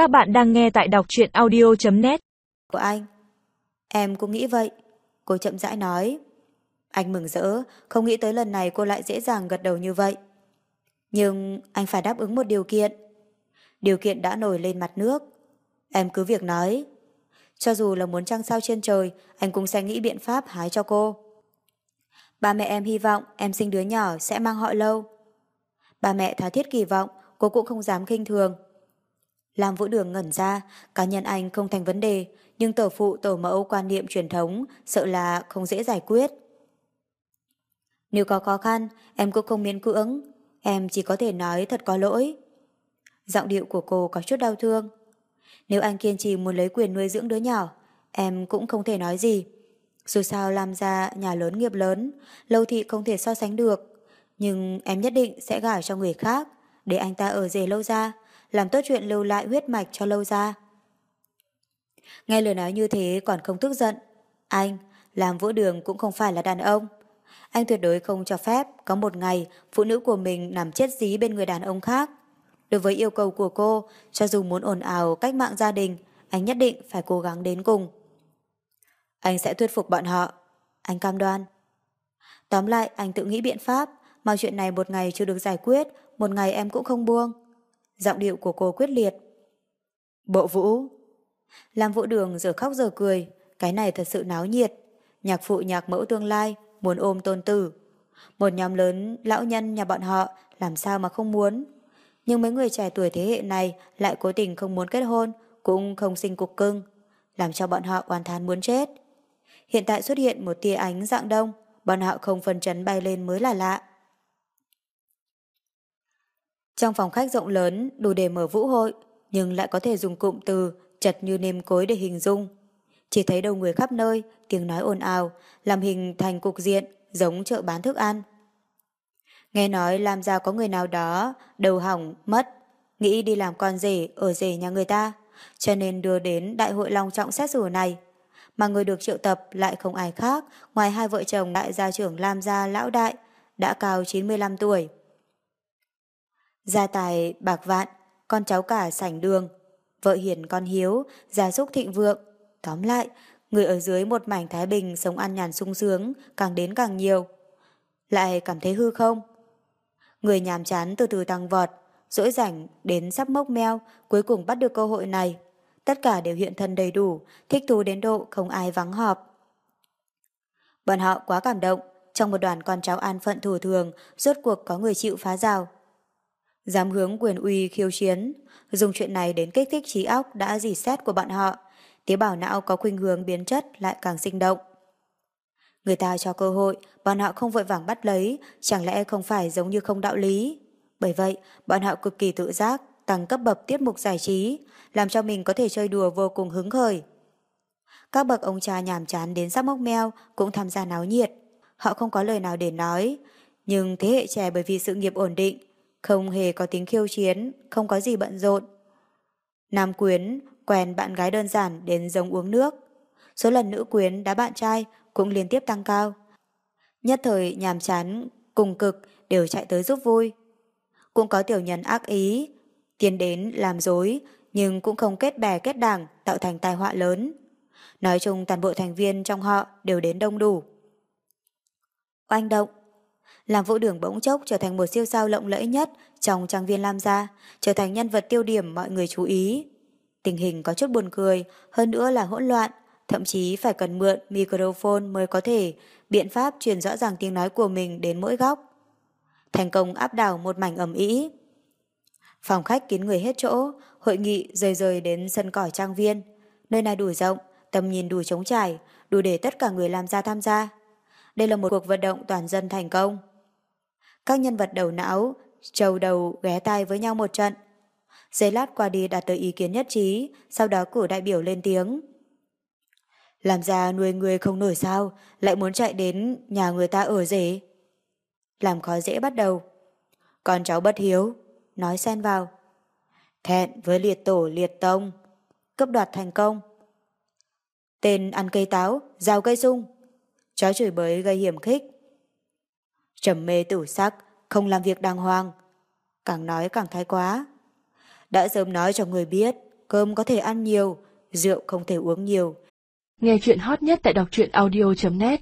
Các bạn đang nghe tại đọc truyện audio.net Của anh. Em cũng nghĩ vậy. Cô chậm rãi nói. Anh mừng rỡ, Không nghĩ tới lần này cô lại dễ dàng gật đầu như vậy. Nhưng anh phải đáp ứng một điều kiện. Điều kiện đã nổi lên mặt nước. Em cứ việc nói. Cho dù là muốn trăng sao trên trời, Anh cũng sẽ nghĩ biện pháp hái cho cô. Ba mẹ em hy vọng em sinh đứa nhỏ sẽ mang họ lâu. Ba mẹ tha thiết kỳ vọng, Cô cũng không dám khinh thường. Lam Vũ Đường ngẩn ra, cá nhân anh không thành vấn đề, nhưng tổ phụ tổ mẫu quan niệm truyền thống sợ là không dễ giải quyết. Nếu có khó khăn, em cũng không miễn cưỡng, em chỉ có thể nói thật có lỗi. Giọng điệu của cô có chút đau thương. Nếu anh kiên trì muốn lấy quyền nuôi dưỡng đứa nhỏ, em cũng không thể nói gì. Dù sao làm ra nhà lớn nghiệp lớn, lâu thị không thể so sánh được. Nhưng em nhất định sẽ gả cho người khác, để anh ta ở rể lâu ra, làm tốt chuyện lưu lại huyết mạch cho lâu ra. Nghe lời nói như thế còn không tức giận. Anh, làm vũ đường cũng không phải là đàn ông. Anh tuyệt đối không cho phép có một ngày phụ nữ của mình nằm chết dí bên người đàn ông khác. Đối với yêu cầu của cô, cho dù muốn ồn ào cách mạng gia đình, anh nhất định phải cố gắng đến cùng. Anh sẽ thuyết phục bọn họ. Anh cam đoan. Tóm lại, anh tự nghĩ biện pháp, mà chuyện này một ngày chưa được giải quyết, một ngày em cũng không buông. Giọng điệu của cô quyết liệt. Bộ vũ. Làm vũ đường giờ khóc giờ cười, cái này thật sự náo nhiệt. Nhạc phụ nhạc mẫu tương lai, muốn ôm tôn tử. Một nhóm lớn lão nhân nhà bọn họ làm sao mà không muốn. Nhưng mấy người trẻ tuổi thế hệ này lại cố tình không muốn kết hôn, cũng không sinh cục cưng, làm cho bọn họ oan thán muốn chết. Hiện tại xuất hiện một tia ánh dạng đông, bọn họ không phân chấn bay lên mới là lạ. Trong phòng khách rộng lớn đủ để mở vũ hội, nhưng lại có thể dùng cụm từ chật như nêm cối để hình dung. Chỉ thấy đầu người khắp nơi, tiếng nói ồn ào, làm hình thành cục diện giống chợ bán thức ăn. Nghe nói làm ra có người nào đó đầu hỏng, mất, nghĩ đi làm con rể ở rể nhà người ta, cho nên đưa đến đại hội long trọng xét xử này. Mà người được triệu tập lại không ai khác ngoài hai vợ chồng đại gia trưởng Lam Gia Lão Đại, đã cao 95 tuổi. Gia tài bạc vạn, con cháu cả sảnh đường, vợ hiền con hiếu, gia súc thịnh vượng. Tóm lại, người ở dưới một mảnh Thái Bình sống ăn nhàn sung sướng, càng đến càng nhiều. Lại cảm thấy hư không? Người nhàm chán từ từ tăng vọt, dỗi rảnh đến sắp mốc meo, cuối cùng bắt được cơ hội này. Tất cả đều hiện thân đầy đủ, thích thú đến độ không ai vắng họp. Bọn họ quá cảm động, trong một đoàn con cháu an phận thủ thường, rốt cuộc có người chịu phá rào dám hướng quyền uy khiêu chiến, dùng chuyện này đến kích thích trí óc đã dì xét của bọn họ, tế bào não có khuynh hướng biến chất lại càng sinh động. Người ta cho cơ hội, bọn họ không vội vàng bắt lấy, chẳng lẽ không phải giống như không đạo lý. Bởi vậy, bọn họ cực kỳ tự giác, tăng cấp bậc tiết mục giải trí, làm cho mình có thể chơi đùa vô cùng hứng khởi. Các bậc ông cha nhàm chán đến sắp mốc meo cũng tham gia náo nhiệt. Họ không có lời nào để nói, nhưng thế hệ trẻ bởi vì sự nghiệp ổn định, không hề có tiếng khiêu chiến, không có gì bận rộn. Nam quyến quen bạn gái đơn giản đến giống uống nước. Số lần nữ quyến đá bạn trai cũng liên tiếp tăng cao. Nhất thời nhàm chán, cùng cực đều chạy tới giúp vui. Cũng có tiểu nhân ác ý, tiến đến làm dối, nhưng cũng không kết bè kết đảng tạo thành tai họa lớn. Nói chung toàn bộ thành viên trong họ đều đến đông đủ. Oanh động, làm vũ đường bỗng chốc trở thành một siêu sao lộng lẫy nhất trong trang viên Lam Gia, trở thành nhân vật tiêu điểm mọi người chú ý. Tình hình có chút buồn cười, hơn nữa là hỗn loạn, thậm chí phải cần mượn microphone mới có thể biện pháp truyền rõ ràng tiếng nói của mình đến mỗi góc. Thành công áp đảo một mảnh ẩm ý. Phòng khách kín người hết chỗ, hội nghị rời rời đến sân cỏ trang viên. Nơi này đủ rộng, tầm nhìn đủ trống trải, đủ để tất cả người làm ra tham gia. Đây là một cuộc vận động toàn dân thành công. Các nhân vật đầu não, trầu đầu ghé tai với nhau một trận. Giây lát qua đi đạt tới ý kiến nhất trí, sau đó cử đại biểu lên tiếng. Làm ra nuôi người không nổi sao, lại muốn chạy đến nhà người ta ở rể. Làm khó dễ bắt đầu. Con cháu bất hiếu, nói xen vào. Thẹn với liệt tổ liệt tông, cấp đoạt thành công. Tên ăn cây táo, rào cây sung. Chó chửi bới gây hiểm khích, trầm mê tử sắc, không làm việc đàng hoàng. Càng nói càng thái quá. Đã sớm nói cho người biết, cơm có thể ăn nhiều, rượu không thể uống nhiều. Nghe chuyện hot nhất tại đọc truyện audio.net